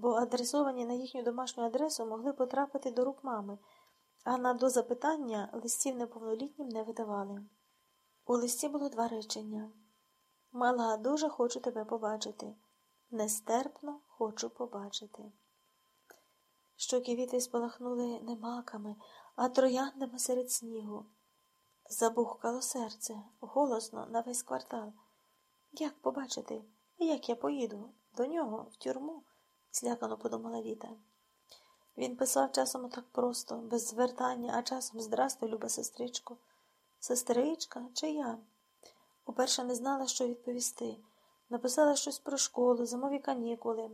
бо адресовані на їхню домашню адресу могли потрапити до рук мами, а на до запитання листів неповнолітнім не видавали. У листі було два речення. Мала, дуже хочу тебе побачити. Нестерпно хочу побачити. Щоки віти спалахнули не маками, а трояндами серед снігу. Забухкало серце, голосно на весь квартал. Як побачити? Як я поїду? До нього, в тюрму, злякано подумала Віта. Він писав часом так просто, без звертання, а часом здрастуй, люба сестричко. Сестричка чи я? Уперше не знала, що відповісти. Написала щось про школу, зимові канікули,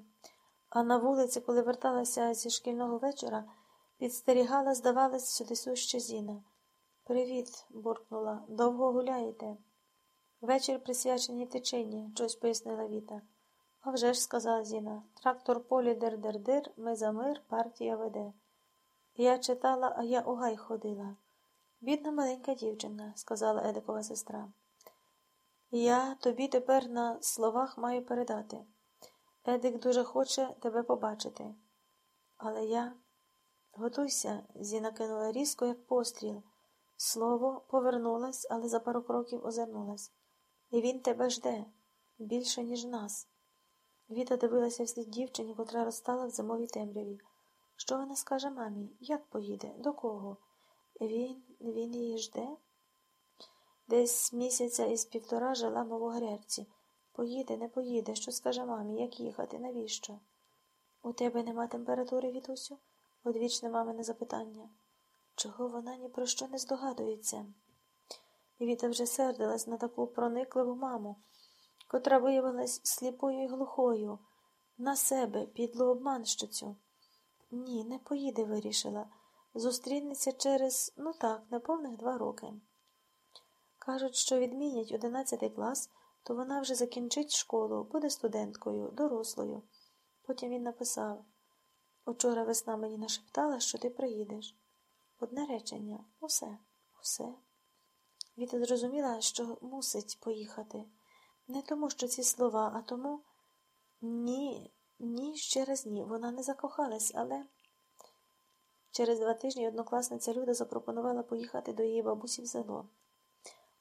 а на вулиці, коли верталася зі шкільного вечора, підстерігала, здавалось, сюди суща Зіна. Привіт, буркнула. Довго гуляєте? Вечір присвячений течині, щось пояснила Віта. «А вже ж», – сказала Зіна, трактор полі дер-дер-дер, ми за мир, партія веде. Я читала, а я у гай ходила. Бідна маленька дівчинка, сказала Едикова сестра. Я тобі тепер на словах маю передати. Едик дуже хоче тебе побачити. Але я. Готуйся, Зіна кинула різко, як постріл. Слово повернулась, але за пару кроків озирнулась. І він тебе жде більше, ніж нас. Віта дивилася вслід дівчині, котра розстала в зимовій темряві. Що вона скаже мамі? Як поїде? До кого? Він він її жде? Десь місяця із півтора жила мов у Грерці. Поїде, не поїде. Що скаже мамі? Як їхати? Навіщо? У тебе нема температури, Вітусю? одвічне мамине запитання. Чого вона ні про що не здогадується? Віта вже сердилась на таку проникливу маму, котра виявилась сліпою і глухою, на себе, підлу обманщицю. Ні, не поїде, вирішила. Зустрінеться через, ну так, неповних два роки. Кажуть, що відмінять одинадцятий клас, то вона вже закінчить школу, буде студенткою, дорослою. Потім він написав Учора весна мені нашептала, що ти приїдеш. Одне речення усе, усе. Віта зрозуміла, що мусить поїхати. Не тому, що ці слова, а тому ні, ні, ще раз ні. Вона не закохалась, але. Через два тижні однокласниця Люда запропонувала поїхати до її бабусі в село.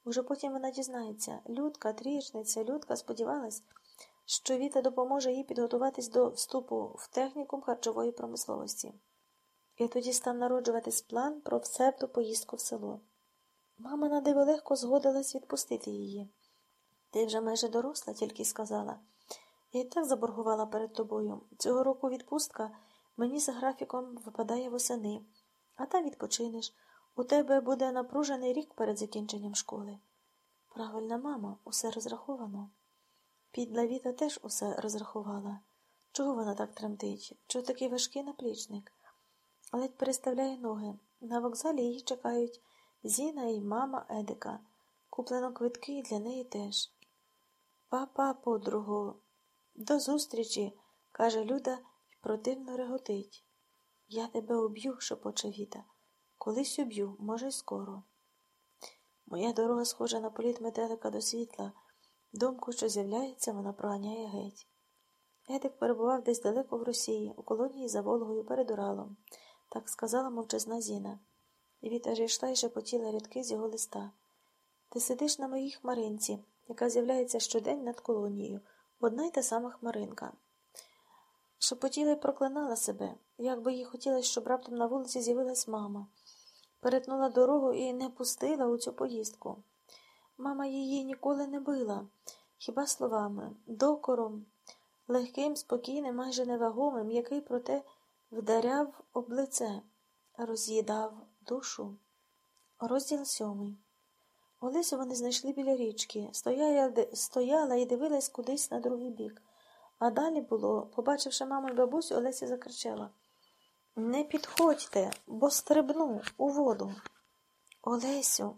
Уже потім вона дізнається, Людка, трієчниця, Людка сподівалась, що Віта допоможе їй підготуватись до вступу в технікум харчової промисловості. І тоді став народжуватись план про всебту поїздку в село. Мама на диво легко згодилась відпустити її. Ти вже майже доросла, тільки сказала. Я і так заборгувала перед тобою. Цього року відпустка мені за графіком випадає восени, а там відпочинеш. У тебе буде напружений рік перед закінченням школи. Правильна мама, усе розраховано. Підла Віта теж усе розрахувала. Чого вона так тремтить? Чого такий важкий наплічник? Ледь переставляє ноги. На вокзалі її чекають Зіна і мама Едика. Куплено квитки і для неї теж. Папа, подругу, до зустрічі, каже Люда і противно реготить. Я тебе уб'ю, шепоче Віта. Колись уб'ю, може, й скоро. Моя дорога схожа на політ метелика до світла. Думку, що з'являється, вона проганяє геть. Едик перебував десь далеко в Росії, у колонії за Волгою перед Уралом, так сказала мовчазна Зіна. І Віта ж йшла і шепотіла рядки з його листа. Ти сидиш на моїй хмаринці, яка з'являється щодень над колонією, одна й та сама хмаринка. Шепотіла й проклинала себе, як би їй хотілося, щоб раптом на вулиці з'явилась мама, перетнула дорогу і не пустила у цю поїздку. Мама її ніколи не била, хіба словами, докором, легким, спокійним, майже невагомим, який, проте, вдаряв об лице, роз'їдав душу. Розділ сьомий. Олесю вони знайшли біля річки, стояла, і дивилась кудись на другий бік. А далі було, побачивши маму і бабусю, Олеся закричала Не підходьте, бо стрибну у воду. Олесю.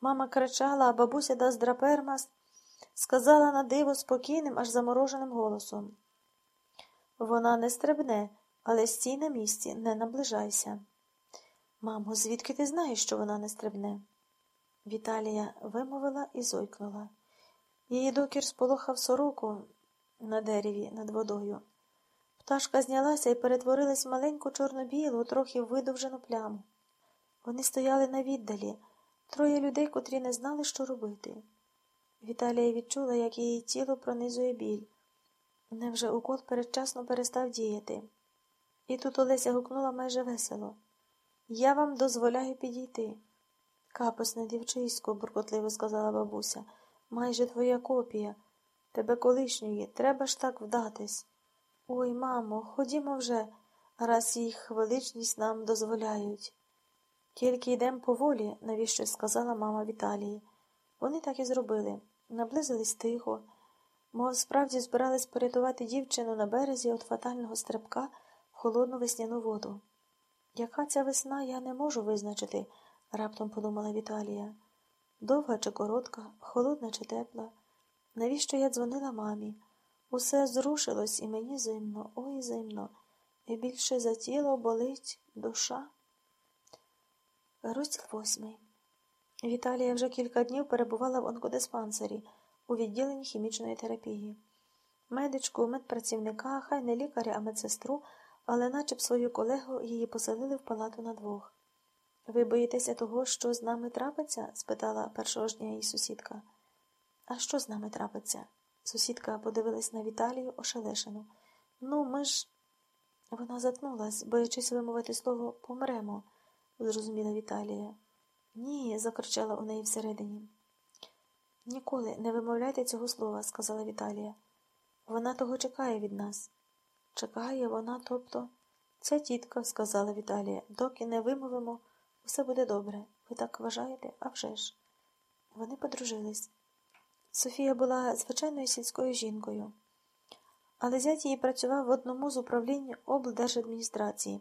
Мама кричала, а бабуся Даздрапермас сказала на диво спокійним, аж замороженим голосом. Вона не стрибне, але стій на місці, не наближайся. Мамо, звідки ти знаєш, що вона не стрибне? Віталія вимовила і зойкнула. Її докір сполохав сороку на дереві над водою. Пташка знялася і перетворилась в маленьку чорно-білу, трохи видовжену пляму. Вони стояли на віддалі, троє людей, котрі не знали, що робити. Віталія відчула, як її тіло пронизує біль. Невже укол передчасно перестав діяти? І тут Олеся гукнула майже весело. Я вам дозволяю підійти. Капосне дівчисько, буркотливо сказала бабуся, майже твоя копія. Тебе колишньої, треба ж так вдатись. Ой, мамо, ходімо вже, раз їх величність нам дозволяють. Тільки йдемо поволі, навіщо сказала мама Віталії. Вони так і зробили. Наблизились тихо, мов справді збирались порятувати дівчину на березі від фатального стрибка в холодну весняну воду. Яка ця весна, я не можу визначити, раптом подумала Віталія. Довга чи коротка, холодна чи тепла. Навіщо я дзвонила мамі? Усе зрушилось і мені зимно, ой зимно, і більше за тіло болить душа. Розділ восьмий. Віталія вже кілька днів перебувала в онкодиспансері у відділенні хімічної терапії. Медичку, медпрацівника, хай не лікаря, а медсестру, але наче б свою колегу її поселили в палату на двох. Ви боїтеся того, що з нами трапиться? спитала першого ж дня її сусідка. А що з нами трапиться? Сусідка подивилась на Віталію ошелешену. Ну, ми ж. Вона затнулась, боячись вимовити слово помремо, зрозуміла Віталія. Ні, закричала у неї всередині. Ніколи не вимовляйте цього слова, сказала Віталія. Вона того чекає від нас. Чекає вона, тобто. Це тітка, сказала Віталія. Доки не вимовимо, усе буде добре. Ви так вважаєте? А вже ж. Вони подружились. Софія була звичайною сільською жінкою, але зять її працював в одному з управлінь облдержадміністрації.